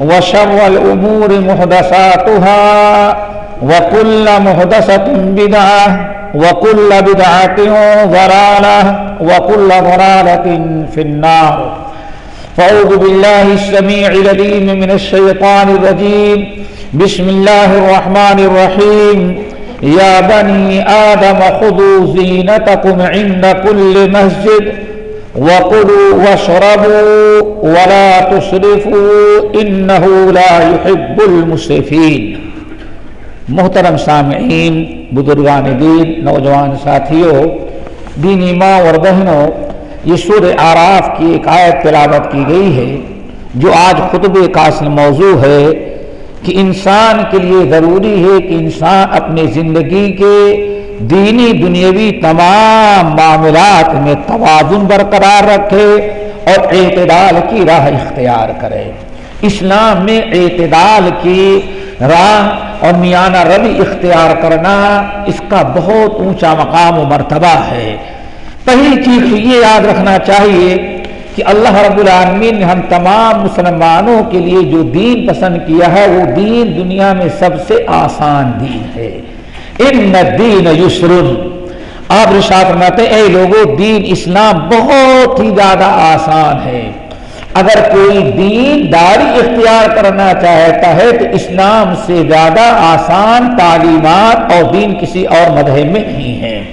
وشر الأمور محدثاتها وكل محدثة بدعة وكل بدعة ضلالة وكل ضلالة في النار. فأعوذ بالله السميع العليم من الشيطان الرجيم. بسم الله الرحمن الرحيم. يا بني آدم خذوا زينتكم عند كل مسجد. وكلوا واشربوا ولا تسرفوا انه لا يحب المسرفين. محترم سامعین، بزرگان دین، نوجوان ساتھیوں، دینی ماں اور بہنوں، یہ سور آراف کی ایک آیت تلاوت کی گئی ہے، جو آج خطبے کا اصل موضوع ہے کہ انسان کے لیے ضروری ہے کہ انسان اپنی زندگی کے دینی دنیاوی تمام معاملات میں توازن برقرار رکھے اور اعتدال کی راہ اختیار کرے۔ اسلام میں اعتدال کی راہ اور میانہ روی اختیار کرنا اس کا بہت اونچا مقام و مرتبہ ہے۔ پہلی چیز یہ یاد رکھنا چاہیے کہ اللہ رب العالمین نے ہم تمام مسلمانوں کے لیے جو دین پسند کیا ہے، وہ دین دنیا میں سب سے آسان دین ہے۔ ان دین یسر آپ رشاد فرماتے اے لوگوں دین اسلام بہت ہی زیادہ آسان ہے۔ اگر کوئی دین داری اختیار کرنا چاہتا ہے، تو اسلام سے زیادہ آسان تعلیمات اور دین کسی اور مذہب میں نہیں ہے۔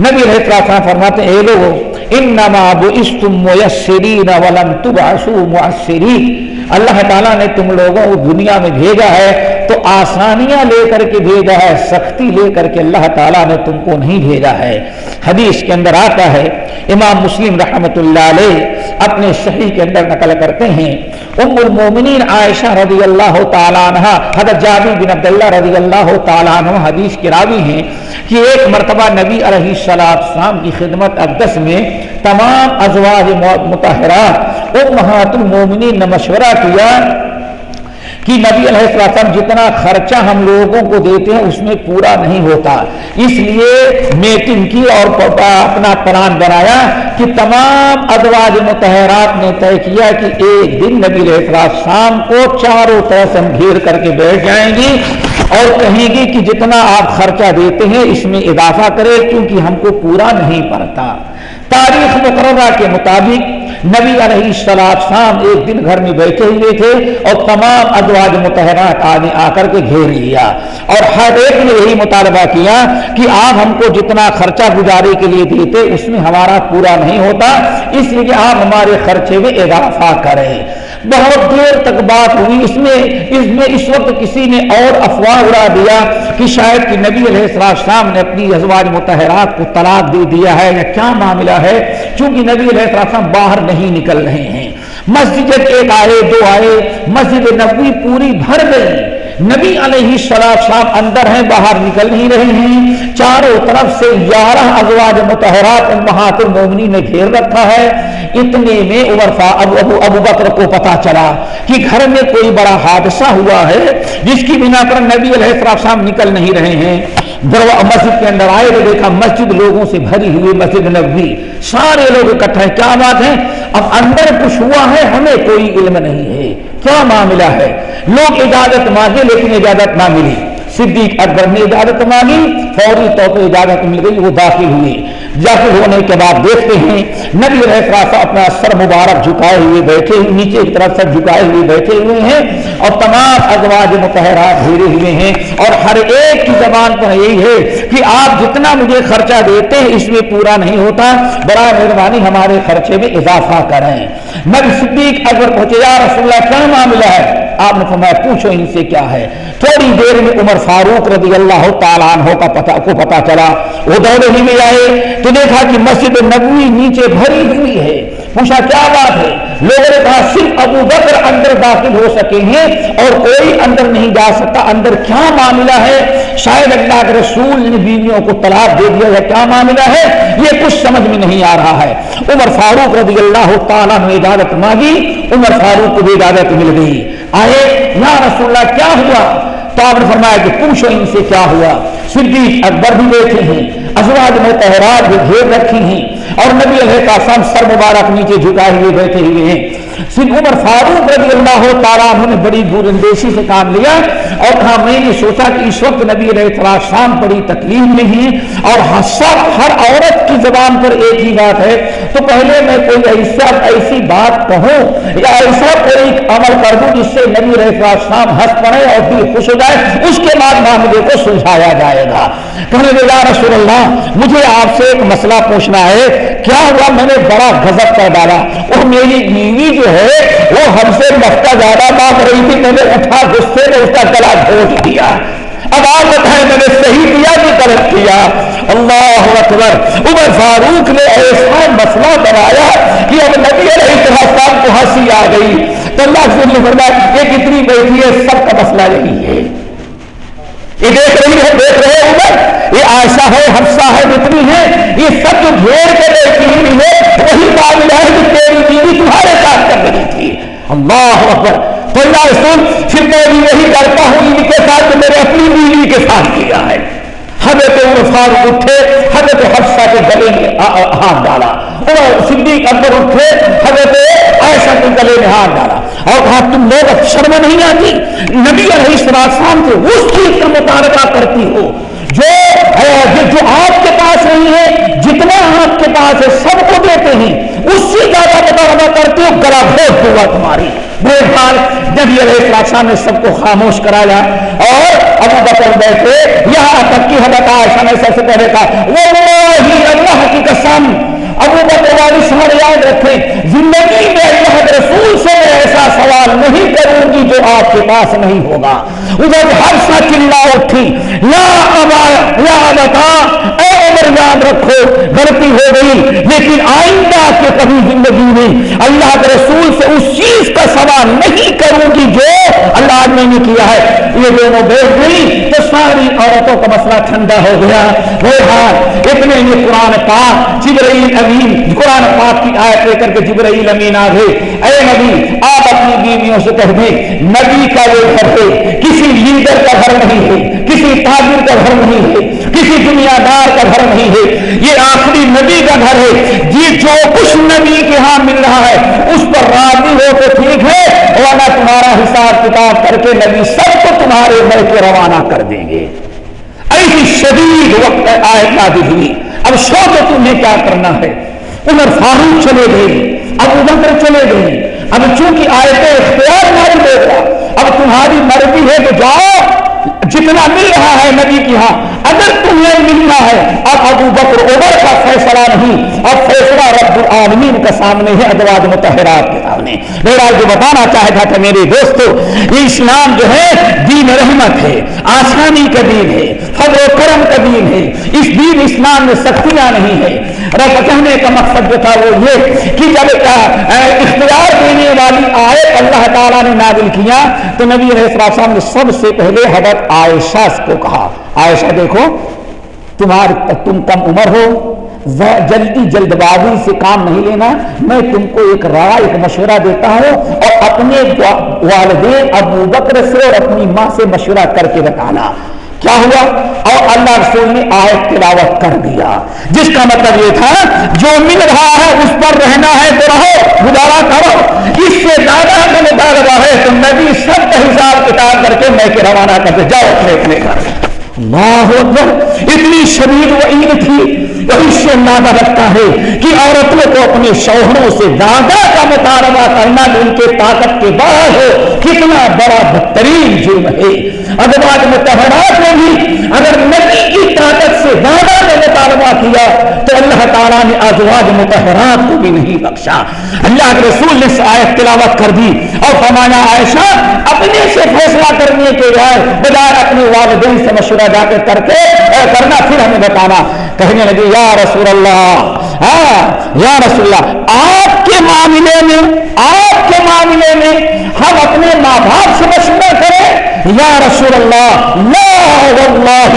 نبی رہتا فرماتے اے لوگوں انما بعثتم میسرین ولم تبعثوا معسرین اللہ تعالیٰ نے تم لوگوں کو دنیا میں بھیجا ہے تو آسانیاں لے کر کے بھیجا ہے، سختی لے کر کے اللہ تعالیٰ نے تم کو نہیں بھیجا ہے۔ حدیث کے اندر آتا ہے، امام مسلم رحمۃ اللہ علیہ اپنے صحیح کے اندر نقل کرتے ہیں، ام المومنین عائشہ رضی اللہ تعالیٰ عنہ حضرت جابر بن عبداللہ رضی اللہ تعالیٰ عنہ حدیث کے راوی ہیں کہ ایک مرتبہ نبی علیہ السلام کی خدمت اقدس میں تمام ازواج متحرات امہات المومنین نے مشورہ کیا کہ نبی علیہ السلام جتنا خرچہ ہم لوگوں کو دیتے ہیں اس میں پورا نہیں ہوتا۔ اس لیے میٹنگ کی اور اپنا پلان بنایا کہ تمام ادواج متحرات نے طے کیا کہ ایک دن نبی علیہ السلام شام کو چاروں طرف ہم گھیر کر کے بیٹھ جائیں گی اور کہیں گی کہ جتنا آپ خرچہ دیتے ہیں اس میں اضافہ کرے کیونکہ ہم کو پورا نہیں پڑتا۔ تاریخ مقررہ کے مطابق نبی علیہ السلام ایک دن گھر میں بیٹھے ہوئے تھے اور تمام ادواج متحرات آنے آ کر کے گھیر لیا اور ہر ایک نے یہی مطالبہ کیا کہ آپ ہم کو جتنا خرچہ گزارے کے لیے دیتے اس میں ہمارا پورا نہیں ہوتا، اس لیے آپ ہمارے خرچے میں اضافہ کریں۔ بہت دیر تک بات ہوئی اس میں اس میں اس وقت کسی نے اور افواہ اڑا دیا کہ شاید کہ نبی علیہ السلام نے اپنی ازواج متحرات کو طلاق دے دیا ہے یا کیا معاملہ ہے۔ چونکہ نبی علیہ السلام باہر نہیں نکل رہے ہیں۔ مسجد ایک آئے دو آئے مسجد نبوی پوری بھر گئی۔ نبی علیہ صاحب اندر ہیں باہر نکل نہیں رہے ہیں۔ چاروں طرف سے گیارہ ازواج متحرات امہات المومنی نے گھیر رکھا ہے۔ اتنے میں عمر ابو, ابو, ابو بکر کو پتا چلا کہ گھر میں کوئی بڑا حادثہ ہوا ہے جس کی بنا پر نبی علیہ السلام نکل نہیں رہے ہیں۔ مسجد کے اندر آئے تو دیکھا مسجد لوگوں سے بھری ہوئی مسجد نبی سارے لوگ اکٹھا کیا بات ہے؟ اب اندر کچھ ہوا ہے، ہمیں کوئی علم نہیں ہے۔ کیا معاملہ ہے؟ لوگ اجازت مانگے لیکن اجازت نہ ملی۔ صدیق اکبر نے اجازت مانگی، فوری طور پر اجازت مل گئی، وہ داخل ہوئی۔ داخل ہونے کے بعد دیکھتے ہیں، نبی رہا اپنا سر مبارک جھکائے ہوئے بیٹھے ہوئے، نیچے کی طرف سر جھکائے ہوئے بیٹھے ہوئے ہیں اور تمام ازواج متحرات بھیڑے ہوئے ہیں۔ اور ہر ایک کی زبان پر یہی ہے کہ آپ جتنا مجھے خرچہ دیتے ہیں، اس میں پورا نہیں ہوتا۔ بڑا مہربانی ہمارے خرچے میں اضافہ کریں۔ نبی صدیق اکبر پہنچے، یا رسول اللہ، کیا معاملہ ہے؟ آپ نے فرمایا، پوچھو ان سے کیا ہے۔ تھوڑی دیر میں عمر فاروق رضی اللہ تعالیٰ عنہ کا پتہ کو پتا چلا۔ وہ دوڑے ہی میں آئے۔ تو دیکھا کہ مسجد نبوی نیچے بھری ہوئی ہے۔ پوچھا، کیا بات ہے؟ لوگوں نے کہا، صرف ابو بکر اندر داخل ہو سکے ہیں اور کوئی اندر نہیں جا سکتا۔ اندر کیا معاملہ ہے؟ شاید اللہ کے رسول نے بیویوں کو طلاق دے دیا ہے کیا معاملہ ہے؟ یہ کچھ سمجھ میں نہیں آ رہا ہے۔ عمر فاروق رضی اللہ تعالیٰ نے اجازت مانگی، عمر فاروق کو بھی اجازت مل گئی۔ آئے، یا رسول اللہ، کیا ہوا؟ تو آپ نے فرمایا کہ پوچھو ان سے کیا ہوا۔ صدیق اکبر بھی بیٹھے ہیں، ازواج میں تہرات بھی گھیر رکھی ہیں اور نبی علیہ کا سم سر مبارک نیچے جھکائے ہوئے بیٹھے ہوئے ہیں۔ سن عمر فاروق رضی اللہ تعالیٰ عنہ نے بڑی دور اندیشی سے کام لیا۔ اور کہا میں نے سوچا کہ اس وقت نبی علیہ السلام بڑی تکلیف میں ہیں اور سب ہر عورت کی زبان پر ایک ہی بات ہے۔ تو پہلے میں کوئی ایسا ایسی بات کہوں یا ایسا کوئی عمل کر دوں جس سے نبی علیہ السلام ہنس پڑے اور دل خوش ہو جائے، اس کے بعد معاملے کو سلجھایا جائے گا۔ کہنے لگا رسول اللہ، مجھے آپ سے ایک مسئلہ پوچھنا ہے۔ کیا ہوا میں نے بڑا غضب کر ڈالا؟ اور میری بیوی جو ہے، وہ ہم سے لفتا زیادہ بات رہی تھی۔ میں نے اٹھا، غصے میں اس کا گلا گھوٹ دیا اب آپ بتائیں میں نے صحیح کیا کہ غلط کیا۔ اللہ اکبر۔ عمر فاروق نے ایسا مسئلہ بنایا کہ اب نبی علیہ السلام کو ہنسی آ گئی۔ تو اللہ سے فرمایا، یہ کتنی بیٹھی ہے، سب کا مسئلہ یہی ہے۔ یہ دیکھ رہی ہے، دیکھ رہے عمر۔ یہ آشا ہے ہفسا ہے، جتنی ہے، یہ سب جو گھیر کے بیٹھی ہوئی ہے، وہی معاملہ ہے کہ تیری بیوی تمہارے ساتھ کر رہی تھی۔ اللہ اکبر۔ اللہ رسول پھر میں بھی وہی کرتا ہوں ان کے ساتھ جو میرے اپنی بیوی کے ساتھ کیا ہے۔ حضرت عمر فاروق اٹھے، حضرت حفصہ کے گلے میں ہاتھ ڈالا۔ عمر صدیق اکبر اٹھے، حضرت عائشہ کے گلے میں ہاتھ ڈالا۔ اور کہا، تم لوگ اب شرم نہیں آتی؟ نبی علیہ السلام سے اس چیز کا مطالبہ کرتی ہو۔ جو جو آپ کے پاس نہیں ہے، جتنا آپ کے پاس ہے، سب کو دیتے ہیں۔ اس سے زیادہ مطالبہ کرتے ہو گلا بہت ہوا تمہاری۔ بہرحال جب یہ السلام نے سب کو خاموش کرایا۔ اور ابو بکر بیٹھے، یہاں تک کی حضرت عائشہ نے سب سے پہلے کہا وہ اللہ کی قسم ابو بکر والی یاد رکھیں، زندگی میں اللہ رسول سے ایسا سوال نہیں کروں گی جو آپ کے پاس نہیں ہوگا۔ ادھر ہر سا چلا اٹھی یا ابا یا بتا اے عمر یاد رکھو، غلطی ہو گئی۔ لیکن آئندہ کے کبھی زندگی میں اللہ کے رسول سے اس چیز کا سوال نہیں کروں گی جو نے کیا ہے؟ یہ دونوں بیٹھ گئی تو ساری عورتوں کا مسئلہ ٹھنڈا ہو گیا۔ وہ اتنے میں قرآن پاک، جبرائیل امین، قرآن پاک کی آیت لے کر کے جبرائیل امین آ گئے۔ اے نبی آپ اپنی بیویوں سے کہہ دیں، نبی کا یہ گھر ہے، کسی لیڈر کا گھر نہیں ہے، کسی تاجر کا گھر نہیں ہے، کسی دنیا دار کا گھر نہیں ہے۔ یہ آخری نبی کا گھر ہے۔ جی جو کچھ نبی کے ہاں مل رہا ہے، اس پر راضی ہو تو ٹھیک ہے، ورنہ تمہارا حساب کتاب کر کے نبی سب کو تمہارے گھر کے روانہ کر دیں گے۔ ایسی شدید وقت آئے نادی ہوئی اب سوچو تمہیں کیا کرنا ہے۔ عمر فاروق چلے گئے۔ اب بکر چلے گئے۔ اب چونکہ آیت اختیار نہیں دے گا اب تمہاری مرضی ہے تو جاؤ، جتنا مل رہا ہے نبی کی ہاں۔ اگر تمہیں ملنا ہے۔ اب ابو بکر عمر کا فیصلہ نہیں، اب فیصلہ رب العالمین کا سامنے ہے ادواد متحرات کے سامنے۔ میرا جو بتانا چاہتا تھا میرے دوستو، یہ اسلام جو ہے، دین رحمت ہے، آسانی کا دین ہے، فضل و کرم کا دین ہے۔ اس دین اسلام میں سختیاں نہیں ہے رب کہنے کا مقصد جو تھا وہ یہ کہ جب اختیار دینے والی آئے اللہ تعالیٰ نے نازل کیا، تو نبی علیہ السلام نے سب سے پہلے حضرت عائشہ کو کہا۔ عائشہ دیکھو تمہار تم کم عمر ہو۔ جلدی جلد بازی سے کام نہیں لینا۔ میں تم کو ایک رائے ایک مشورہ دیتا ہوں اور اپنے والدین ابو بکر سے اور اپنی ماں سے مشورہ کر کے بتانا۔ کیا ہوا؟ اور اللہ رسول نے آیت تلاوت کر دیا۔ جس کا مطلب یہ تھا، جو مل رہا ہے، اس پر رہنا ہے، تو رہو، گزارا کرو۔ اس سے زیادہ میں مطالبہ ہے، تو نبی سب حساب کتاب کر کے میں کے روانہ کرتے جاؤ پھینکنے کا اللہ اتنی شدید وعید عید تھی، بھوشیہ سے اندازہ رکھتا ہے کہ عورتوں کو اپنے شوہروں سے زیادہ کا مطالبہ کرنا ان کے طاقت کے بعد ہو کتنا بڑا بدترین جرم ہے۔ اگر آج متحرات میں بھی اگر نبی کی طاقت سے زیادہ نے مطالبہ کیا، تو اللہ تعالیٰ نے ازواج متحرات کو بھی نہیں بخشا۔ اللہ کے رسول نے آیت تلاوت کر دی۔ اور فرمایا، عائشہ، اپنے سے فیصلہ کرنے کے بعد بجائے اپنے والدین سے مشورہ جا کے کر کے کرنا پھر ہمیں بتانا۔ کہنے لگے، یا رسول اللہ ہاں یا رسول اللہ، آپ کے معاملے میں، آپ کے معاملے میں ہم اپنے ماں باپ سے مشورہ کریں۔ یا رسول اللہ لا واللہ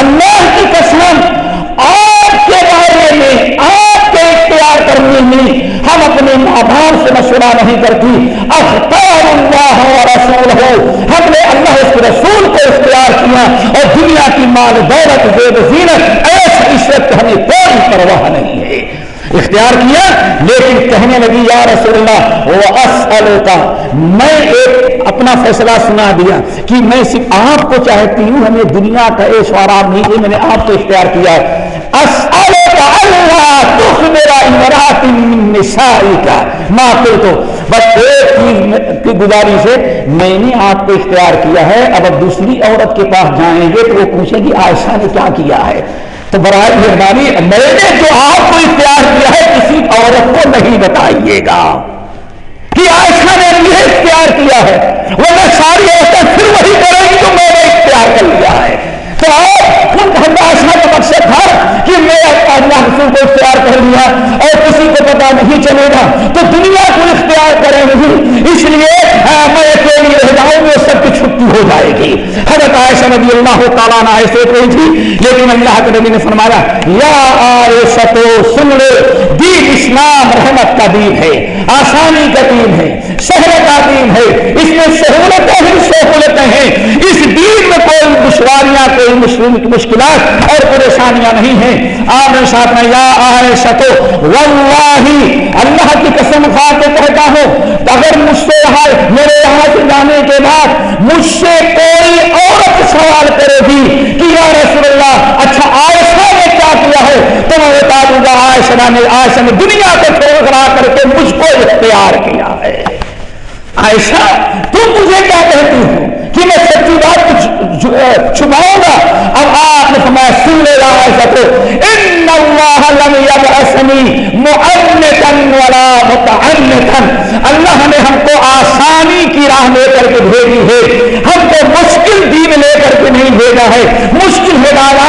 اللہ کی قسم، آپ کے بارے میں، آپ کے اختیار کرنے میں ہم اپنے ماں باپ سے مشورہ نہیں کرتی۔ اختار اللہ و رسول ہو ہم نے اللہ اس کے رسول کو اختیار کیا اور دنیا کی مال دولت، زیب زینت، ایسا عشرت ہمیں کوئی پرواہ نہیں ہے۔ اختیار کیا، لیکن کہنے لگی، یا رسول اللہ وہ کا میں ایک اپنا فیصلہ سنا دیا کہ میں صرف آپ کو چاہتی ہوں، ہمیں دنیا کا ایش و آرام نہیں ہے میں نے آپ کو اختیار کیا ہے۔ تو بس ایک کی گزارش ہے، میں نے آپ کو اختیار کیا ہے، اب اب دوسری عورت کے پاس جائیں گے تو وہ پوچھیں گی عائشہ نے کیا کیا ہے؟ تو برائے مہربانی میں نے جو آپ کو اختیار کیا ہے، کسی عورت کو نہیں بتائیے گا۔ کہ عائشہ نے یہ اختیار کیا ہے۔ وہ میں ساری عورتیں پھر وہی کریں گی جو میں نے اختیار کر لیا ہے۔ تو آپ خود عائشہ کا مقصد تھا کہ میں اللہ رسول کو اختیار کر لیا اور کسی کو پتا نہیں چلے گا۔ تو دنیا کو اختیار کریں گی۔ اس لیے میں اکیلی رہ جاؤں گی سب کی ہو جائے گی۔ حضرت عائشہ نبی اللہ تعالیٰ نے ایسے کوئی تھی، لیکن اللہ کے نبی نے فرمایا، یا عائشہ تو سن لے، دین اسلام رحمت کا دین ہے، آسانی کا دین ہے شہر کا دین ہے، اس میں سہولتیں ہی سہولتیں ہیں۔ اس دشواریاں کوئی مشکلات اور پریشانیاں نہیں ہیں۔ آپ نے ساتھ میں یا عائشہ تو واللہ اللہ کی قسم کھا کے کہتا ہوں، اگر مجھ سے یہاں میرے یہاں سے جانے کے بعد مجھ سے کوئی عورت سوال کرے گی کہ یا رسول اللہ اچھا عائشہ نے کیا کیا ہے؟ تو میں بتا دوں گا عائشہ نے عائشہ نے دنیا کو ٹھوکرا کر کے مجھ کو اختیار کیا ہے عائشہ تم مجھے کیا کہتی ہو کہ میں سچی بات چھپاؤں گا اب آپ نے فرمایا سن لے رہا ہے تو ان اللہ لم یبعثنی مؤنتا ولا اللہ نے ہم کو آسانی کی راہ لے کر کے بھیجی ہے۔ ہم کو مشکل دین لے کر کے نہیں بھیجا ہے۔ مشکل ہے ڈالا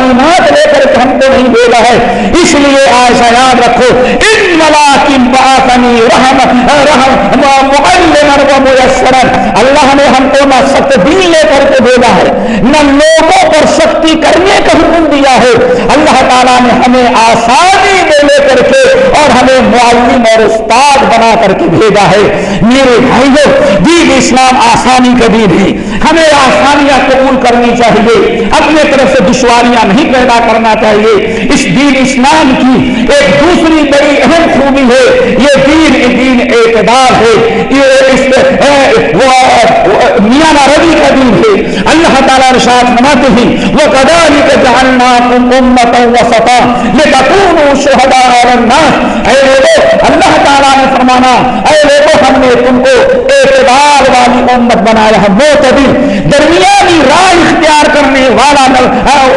تعلیمات لے کر ہم کو نہیں بھیجا ہے۔ اس لیے آئسا یاد رکھو، ان ملاکن بعثنی رحم رحم معلما و میسرا۔ اللہ نے ہم کو نہ سخت دین لے کر کے بھیجا ہے، نہ لوگوں پر سختی کرنے کا حکم دیا ہے۔ اللہ تعالیٰ نے ہمیں آسانی میں لے کر کے اور ہمیں معلم اور استاد بنا کر کے بھیجا ہے۔ میرے بھائیوں دین اسلام آسانی کا دین ہے۔ ہمیں آسانیاں قبول کرنی چاہیے، اپنے طرف سے دشواریاں نہیں پیدا کرنا چاہیے۔ اس دین اسلام کی ایک دوسری بڑی اہم خوبی ہے، یہ دین دین اعتدار ہے۔ یہ اس میاں ربی کا دین ہے۔ اللہ تعالیٰ رشاد فرماتے ہیں وہ کدانی کے جہننا امت وسطا لتكونوا شهداء اے لوگوں اللہ تعالیٰ نے فرمانا، اے لوگوں ہم نے تم کو اعتبار والی امت بنایا ہے معتدل درمیانی راہ اختیار کرنے والا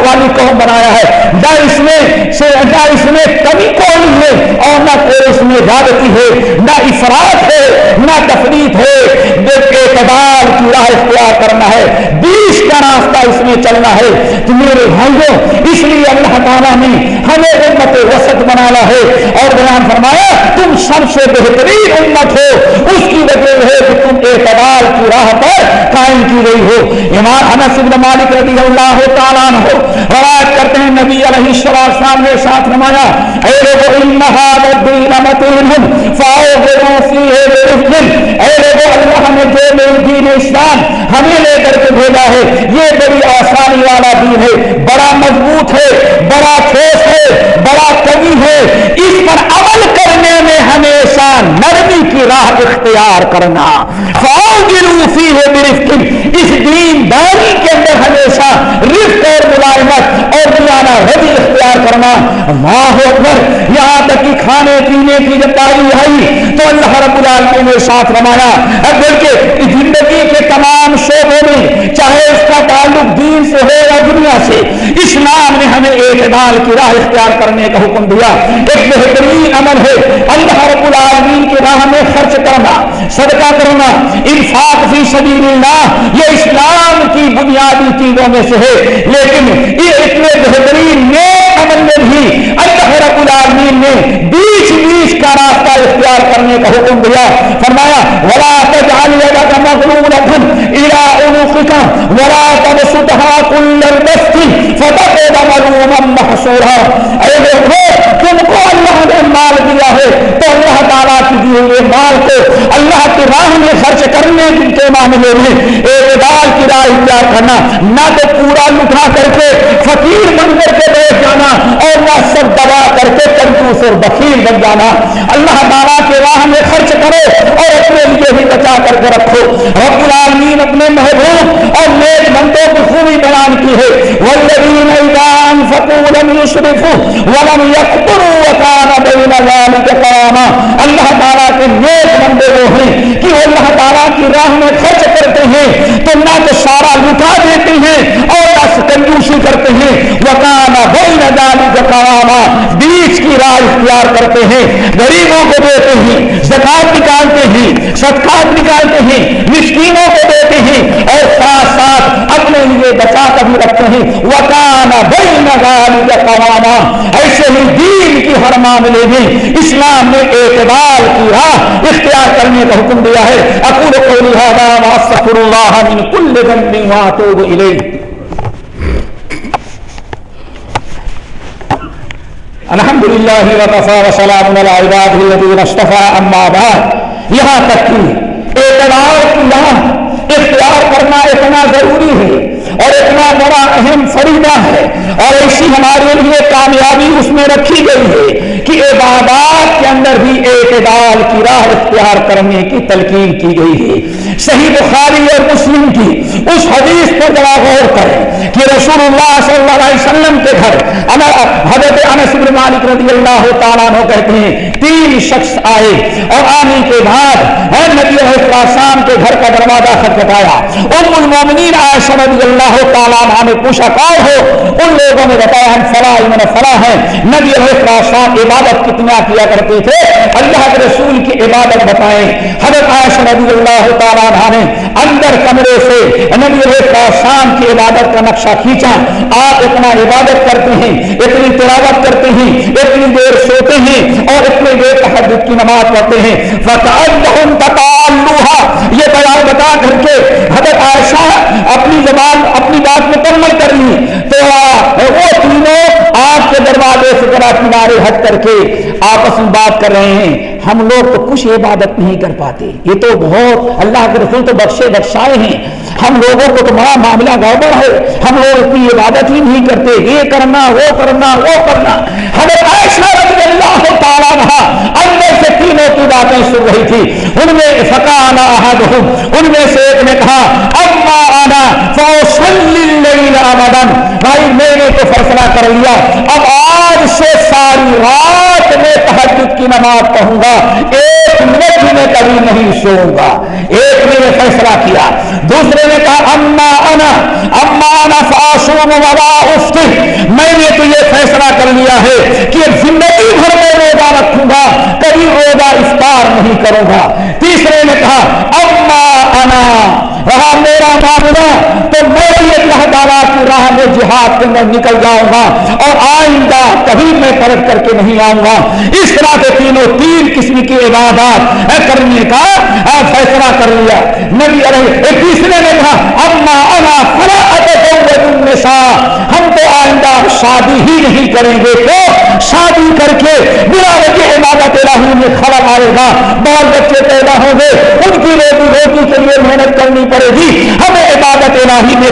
والی قوم بنایا ہے؟ نہ اس میں نہ اس میں کمی کوئی ہے اور نہ کوئی اس میں زیادتی ہے، نہ افراد ہے، نہ تفریح ہے۔ اعتدال کی راہ اختیار کرنا ہے، بیس کا راستہ اس میں چلنا ہے۔ تو میرے بھائیوں، اس لیے اللہ تعالیٰ نے ہمیں امت وسط بنانا ہے اور بیان فرمایا سب سے بہترین امت ہو، اس کی وجہ ہے کہ تم اعتدال کی راہ پر قائم کی گئی ہو۔ امام انس بن مالک رضی اللہ تعالیٰ ہو روایت کرتے ہیں، نبی علیہ السلام نے ساتھ نمایا اے لوگو، انہا الدین متین فاؤ فیہ برفق اے لوگو، اللہ نے جو میرے دین اسلام ہمیں لے کر کے بھیجا ہے، یہ بڑی آسانی والا دین ہے۔ بڑا مضبوط ہے، بڑا ٹھوس ہے، بڑا کبھی ہے۔ اس پر عمل کرنے میں ہمیشہ نرمی کی راہ اختیار کرنا۔ اس دین داری کے اندر ہمیشہ رفت اور ملازمت اور ملانا ربی اختیار کرنا۔ ماں اکبر، یہاں تک کہ کھانے پینے کی جب تاری آئی تو اللہ رب العالمین نے ساتھ رمایا بلکہ زندگی کے تمام شعبوں میں چاہے اس کا دین سے ہو یا دنیا سے اسلام نے ہمیں اعتدال کی راہ اختیار کرنے کا حکم دیا۔ ایک بہترین عمل ہے۔ اللہ رب العالمین کی راہ میں خرچ کرنا، صدقہ کرنا، انفاق فی سبیل اللہ یہ اسلام کی بنیادی چیزوں میں سے ہے۔ لیکن یہ اتنے بہترین نیک عمل میں بھی اللہ رب العالمین نے بیچ بیچ کا راستہ اختیار کرنے کا حکم دیا۔ فرمایا، ولا تجعل يدك مغلولة الى عنقك ولا تبسطها كل البسط فتقعد ملوما محصورا اے دیکھو، تم کو اللہ نے مال دیا ہے تو اللہ تعالیٰ کی دیے ہوئے مال کو اللہ کی راہ میں خرچ کرنے کے معاملے میں اعتدال کی راہ اختیار کرنا، نہ تو پورا لٹا کر کے، فقیر بن کر کے بیٹھ جانا اور نہ سب دبا کر کے کنجوس اور بخیر بن جانا۔ اللہ تعالیٰ کے راہ میں خرچ کرو اور اپنے لیے بھی بچا کر کے رکھو۔ رب العالمین اپنے محبوب اور نیک بندوں کی خوبی بیان کی ہے۔ والذین اذا انفقوا لم يسرفوا ولم يقتروا وكان بين ذلك قواما۔ اللہ تعالیٰ کے نیک بندے وہ ہیں کہ وہ اللہ تعالیٰ کی راہ میں خرچ کرتے ہیں، تو نہ تو سارا لٹا دیتے ہیں اور نہ کنجوسی کرتے ہیں۔ وکانا بین ذلك قواما۔ کی راہ اختیار کرتے ہیں، غریبوں کو دیتے ہیں زکات نکالتے ہیں، صدقات نکالتے ہیں، مسکینوں کو دیتے ہیں، اور ساتھ ساتھ اپنے لیے بچا کر بھی رکھتے ہیں۔ وکانا بین ذلك قواما، ایسے ہی دین کی ہر معاملے میں اسلام نے اعتدال کی راہ اختیار کرنے کا حکم دیا ہے۔ اقول قولی هذا واستغفر الله من كل ذنب واتوب اليه الحمد للہ وقفا وسلام علی عباده الذين اما بعد۔ یہاں تک کہ اعتدال کی راہ اختیار کرنا اتنا ضروری ہے اور اتنا بڑا اہم فریدہ ہے۔ اور ایسی ہمارے لیے کامیابی اس میں رکھی گئی ہے کہ عبادات کے اندر بھی اعتدال کی راہ اختیار کرنے کی تلقین کی گئی ہے۔ صحیح بخاری اور مسلم کی، اس حدیث پر ذرا غور کریں کہ رسول اللہ صلی اللہ علیہ وسلم کے گھر حضرت انس بن مالک رضی اللہ تعالیٰ عنہ کہتے ہیں، تین شخص آئے اور آنے کے بعد نبی السلام کے گھر کا دروازہ کھٹکھٹایا ام المومنین عائشہ رضی اللہ تعالیٰ عنہ نے پوچھا، کون ہو؟ ان لوگوں نے بتایا، ہم فلاں من فلاں ہیں۔ نبی السلام عبادت کتنا کیا کرتے تھے؟ اللہ کے رسول کی عبادت بتائیں۔ حضرت عائشہ رضی اللہ تعالیٰ عنہ نے اندر کمرے سے نبی السلام کی عبادت کا نقشہ کھینچا۔ آپ اتنا عبادت کرتے ہیں، اتنی تلاوت کرتے ہیں، اتنی دیر سوتے ہیں اور اتنی دیر تحجد کی نماز پڑھتے ہیں۔ فَتَعَلَّهُمْ تَتَعَلُّهَا یہ بیان بتا کر کے حضرت عائشہ اپنی زبان، اپنی بات مکمل کر لی۔ تو وہ تینوں کے دروازے سے ذرا کنارے ہٹ کر کے آپس میں بات کر رہے ہیں، ہم لوگ تو کچھ عبادت نہیں کر پاتے۔ یہ تو بہت اللہ کے رسول تو بخشے بخشائے ہیں۔ ہم لوگوں کو تو بڑا معاملہ گڑبڑ ہے۔ ہم لوگ اتنی عبادت ہی نہیں کرتے۔ یہ کرنا، وہ کرنا وہ کرنا۔ حضرت عائشہ رضی اللہ تعالیٰ عنہ اندر سے تینوں کی باتیں سن رہی تھی۔ ان میں فقانا ان میں سے ایک نے کہا، اما انا فاصلی اللیل ابدا بھائی میں نے تو فیصلہ کر لیا۔ اب آج سے ساری رات میں تہجد کی نماز پڑھوں گا۔ ایک منٹ میں کبھی نہیں سوؤں گا۔ ایک نے فیصلہ کیا۔ دوسرے نے کہا، اما انا اما انا فاسوم ولا افطر میں نے تو یہ فیصلہ کر لیا ہے کہ زندگی بھر میں روزہ رکھوں گا، کبھی روزہ افطار نہیں کروں گا۔ تیسرے نے کہا، اما انا۔ وہاں میرا معاملہ تو میں بھی اللہ تعالیٰ کی راہ میں جہاد کے اندر نکل جاؤں گا اور آئندہ کبھی میں پلٹ کر کے نہیں آؤں گا۔ اس طرح کے تینوں تین قسم کی عبادات کرنے کا فیصلہ کر لیا۔ نبی علیہ تیسرے نے کہا، اما انا فلا ہم تو آئندہ شادی ہی نہیں کریں گے، تو شادی کر کے بلا وجہ عبادت الہی میں خبر آئے گا۔ بال بچے پیدا ہوں گے ان کی روٹی روٹی کے لیے محنت کرنی پڑے گی۔ ہمیں عبادت الہی میں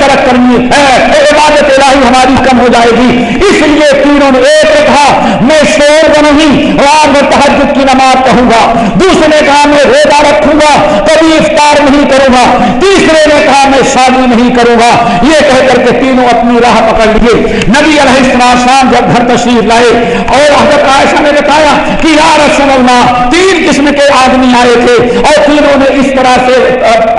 ترک کرنی ہے عبادت الہی ہماری کم ہو جائے گی۔ اس لیے تینوں نے ایک کہا میں شور نہیں، رات میں تحجد کی نماز کہوں گا۔ دوسرے نے کہا، میں روزہ رکھوں گا، کبھی افطار نہیں کروں گا۔ تیسرے نے کہا، میں شادی نہیں کروں گا۔ یہ کہہ کر کے تینوں اپنی راہ پکڑ لیے۔ نبی علیہ السلام جب گھر تشریف لائے اور حضرت عائشہ نے بتایا کہ یا رسول اللہ تین قسم کے آدمی آئے تھے اور تینوں نے اس طرح سے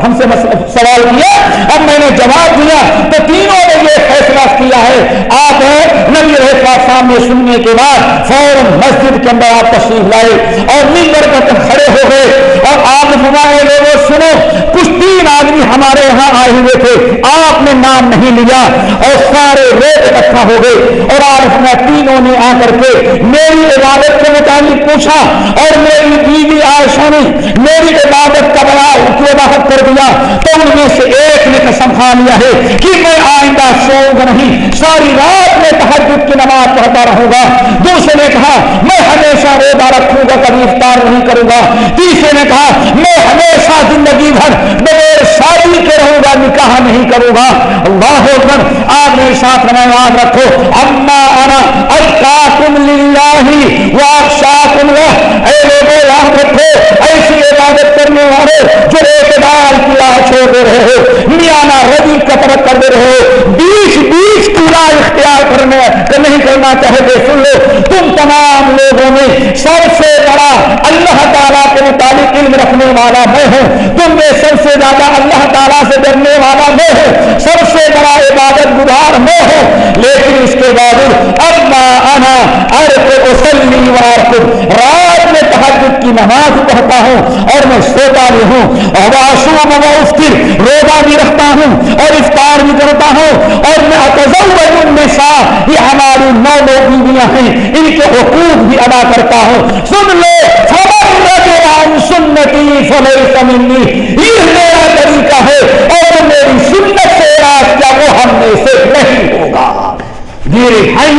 ہم سے سوال کیا، اب میں نے جواب دیا، تو تینوں نے یہ فیصلہ کیا ہے، آپ نبی رہے السلام نے سننے کے بعد فوراً مسجد کے اندر آپ تشریف لائے اور ممبر پر کھڑے ہو گئے اور آپ فرمائے لوگوں، سنو، کشتی ہمارے یہاں آئے ہوئے تھے، آپ نے نام نہیں لیا اور سارے ریت اکٹھا ہو گئے اور آج میں تینوں نے آ کر کے میری عبادت کے متعلق پوچھا اور میری بیوی عائشہ نے میری عبادت کا بڑا وضاحت کر دیا؟ تو ان میں سے ایک نے قسم کھا لیا ہے کہ میں آئندہ سوؤں گا نہیں، ساری رات میں تحجد کی نماز پڑھتا رہوں گا۔ دوسرے نے کہا، میں ہمیشہ روزہ رکھوں گا، کبھی افطار نہیں کروں گا۔ تیسرے نے کہا، میں ہمیشہ زندگی بھر بغیر شادی کے رہوں گا، نکاح نہیں کروں گا۔ اللہ اکبر، آپ نے ساتھ میں یاد رکھو۔ اما انا اتقاکم للہ واخشاکم له اے لوگوں، یاد رکھو، ایسی عبادت کرنے والے جو اعتدال کی راہ چھوڑ رہے ہو، میانہ رضی کثرت کر دے رہے ہو، بیچ بیچ کی راہ اختیار کرنے، نہیں کرنا چاہتے، سن لو۔ تم تمام لوگوں میں سب سے بڑا اللہ تعالیٰ کے متعلق علم رکھنے والا میں ہوں، تم میں سب سے زیادہ اللہ تعالیٰ سے ڈرنے والا میں ہوں، سب سے بڑا عبادت گزار میں ہوں۔ لیکن اس کے باوجود اب آنا اسلی وار رات میں تحجد کی نماز پڑھتا ہوں اور میں سوتا بھی ہوں اور آشوم و افطر، روزہ بھی رکھتا ہوں اور افطار بھی کرتا ہوں۔ اور میں اتزوج النساء، یہ ہماری نو لوگ بیویاں ہیں، ان کے حقوق بھی ادا کرتا ہوں۔ سن لو سنتی فلیس منی۔ یہ میرا طریقہ ہے اور میری سنت سے راج کیا وہ ہم میں سے نہیں ہوگا۔ میرے بھائی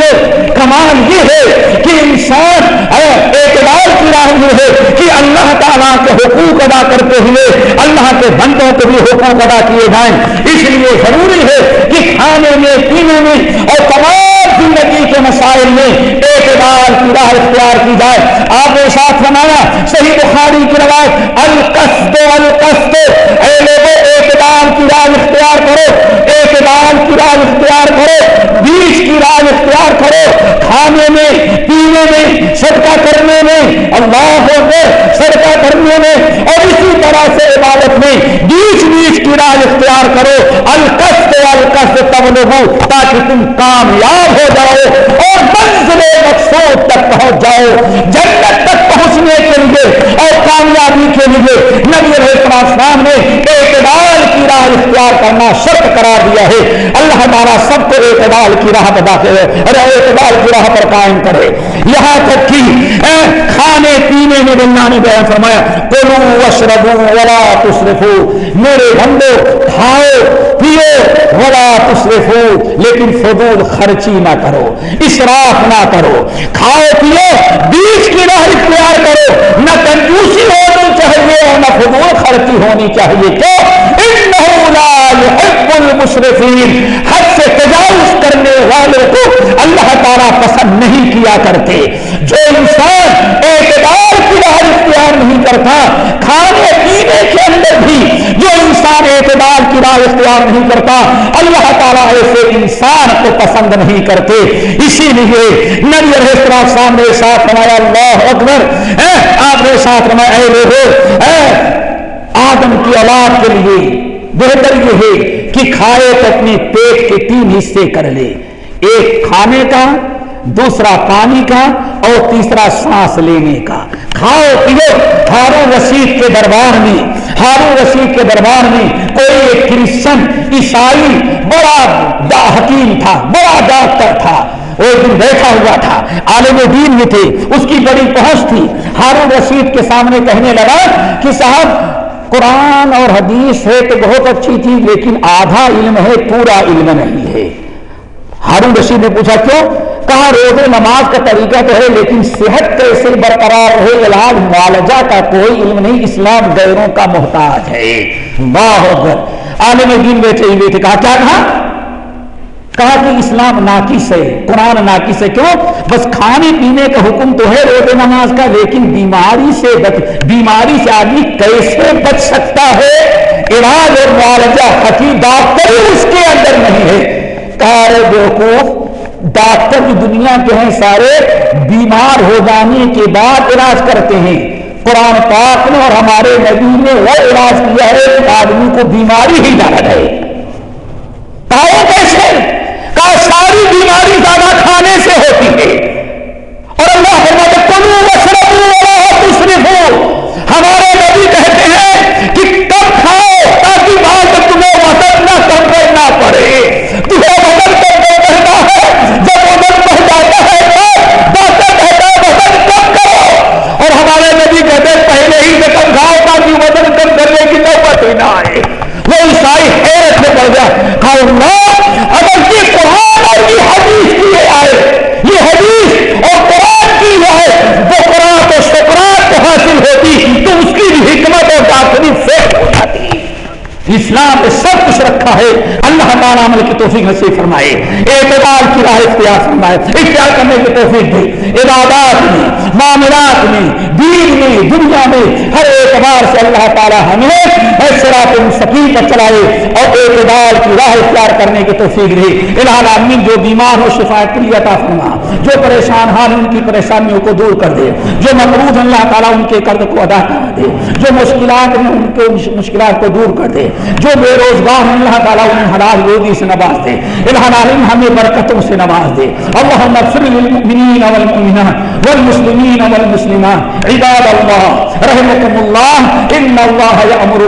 کمال یہ ہے کہ انسان اعتبار کی راہ یہ ہے کہ اللہ تعالیٰ کے حقوق ادا کرتے ہوئے اللہ کے بندوں کے بھی حقوق ادا کیے جائیں۔ اس لیے ضروری ہے کہ کھانے میں، پینے میں اور تمام زندگی کے مسائل میں اعتبار کی راہ اختیار کی جائے آپ نے ساتھ بنایا صحیح بخاری کی روایت، القصد القصد۔ اے لوگوں اعتبار کی راہ اختیار کرو اعتبار کی راہ اختیار کرو، بیچ کی راہ اختیار کرو۔ کھانے میں، پینے میں، صدقہ کرنے میں، اللہ ہو صدقہ کرنے میں۔ اور اسی طرح سے عبادت میں بیچ بیچ کی راہ اختیار کرو۔ الکست الکست تب لوگوں تاکہ تم کامیاب ہو جاؤ اور بن منزل مقصود تک پہنچ جاؤ، جنت تک پہنچنے کے لیے اور کامیابی کے لیے نبی علیہ السلام نے اعتدال کی راہ اختیار کرنا شرط کرا دیا ہے۔ اللہ تعالیٰ سب کو اعتدال کی راہ بتا اعتدال کی راہ پر قائم کرے۔ یہاں تک کہ کھانے پینے میں اللہ نے بیان فرمایا کلو وشربو ولا تصرفو میرے بندو کھاؤ پیو ولا تصرفو لیکن فضول خرچی نہ کرو اسراف نہ کرو۔ کھاؤ پیو بیچ کی راہ اختیار کرو۔ نہ کنجوسی ہونی چاہیے اور نہ فضول خرچی ہونی چاہیے۔ کیوں انہو المشرفین حد سے تجاوز کرنے والوں کو اللہ تعالیٰ پسند نہیں کیا کرتے۔ جو انسان اعتبار کی راہ اختیار نہیں کرتا، کھانے پینے کے اندر بھی جو انسان اعتبار کی راہ اختیار نہیں کرتا، اللہ تعالیٰ ایسے انسان کو پسند نہیں کرتے۔ اسی لیے نبی علیہ السلام سامنے ساتھ ہمارا اللہ اکبر آپ نے ساتھ رمایا اے لوگوں آدم کی اولاد کے لیے بہتر یہ ہے کہ کھائے تو اپنے پیٹ کے تین حصے کر لے۔ ایک کھانے کا، دوسرا پانی کا اور تیسرا سانس لینے کا۔ کھاؤ، پیو۔ ہارون رشید کے دربار میں، ہارون رشید کے دربار میں کوئی ایک کرسچن، عیسائی، بڑا حکیم تھا، بڑا ڈاکٹر تھا۔ وہ ایک دن بیٹھا ہوا تھا، عالم دین میں تھے۔ اس کی بڑی پہنچ تھی۔ ہارون رشید کے سامنے کہنے لگا کہ صاحب، قرآن اور حدیث ہے تو بہت اچھی تھی لیکن آدھا علم ہے، پورا علم نہیں ہے۔ ہارون رشید نے پوچھا کیوں؟ کہا روزے نماز کا طریقہ تو ہے، لیکن صحت کیسے برقرار رہے علاج، معالجہ کا کوئی علم نہیں، اسلام غیروں کا محتاج ہے۔ واہ عالم دین بیٹھے ہی بیٹھے کہا، کیا کہا؟ کہا کہ اسلام ناقص ہے، قرآن ناقص ہے۔ کیوں؟ بس کھانے پینے کا حکم تو ہے روزے نماز کا، لیکن بیماری سے بچ، بیماری سے آدمی کیسے بچ سکتا ہے؟ علاج اور معالجہ حقیق ڈاکٹر اس کے اندر نہیں ہے۔ کہا رے بیوقوف۔ ڈاکٹر کی دنیا کے ہیں سارے، بیمار ہو جانے کے بعد علاج کرتے ہیں۔ قرآن پاک نے اور ہمارے نبی نے وہ علاج کیا ہے کہ آدمی کو بیماری ہی نہ لگے کہا کیسے؟ ساری بیماری زیادہ کھانے سے ہوتی ہے۔ اور اللہ صرف ہمارے نبی کہتے ہیں کہ کب کھاؤ تاکہ بعد تمہیں وزن نہ کرنا نہ پڑے تمہیں وزن کرنا پڑتا ہے جب وزن بڑھ جاتا ہے تو ڈاکٹر کہتا ہے وزن کم کرو اور ہمارے نبی کہتے ہیں پہلے ہی سے کم کھاؤ تاکہ وزن کم کرنے کی نوبت ہی نہ آئے۔ وہ عیسائی حیرت میں پڑ گیا۔ کھاؤ اگر یہ قرآن اور یہ حدیث کی یہ آئے، یہ حدیث اور قرآن کی جو ہے وہ قرآن تو شکرات کو حاصل ہوتی، تو اس کی بھی حکمت اور داخلی فیٹ ہو جاتی۔ اسلام میں سب کچھ رکھا ہے۔ اللہ تعالیٰ عمل کی توفیق نصیب فرمائے۔ اعتدال کی راہ اختیار فرمائے۔ اختیار کرنے کی توفیق دے عبادات میں، معاملات میں، دین میں، دنیا میں، ہر اعتبار سے اللہ تعالیٰ ہمیں سراط مستقیم پر چلائے اور اعتدال کی راہ اختیار کرنے کی توفیق دے۔ الہ العالمین، جو بیمار ہو شفایت کے لیے عطا فرما۔ جو پریشان حال ان کی پریشانیوں کو دور کر دے۔ جو مقروض اللہ تعالیٰ ان کے قرض کو ادا کر دے۔ جو مشکلات ہیں، ان کے مشکلات کو دور کر دے۔ جو بے روزگار ہیں، اللہ تعالیٰ انہیں حلال روزی سے نواز دے۔ الہ العالمین، ہمیں برکتوں سے نواز دے۔ اللہم اغفر للمؤمنین والمؤمنات والمسلمین والمسلمات۔ عباد اللہ رحمكم اللہ، ان اللہ یأمر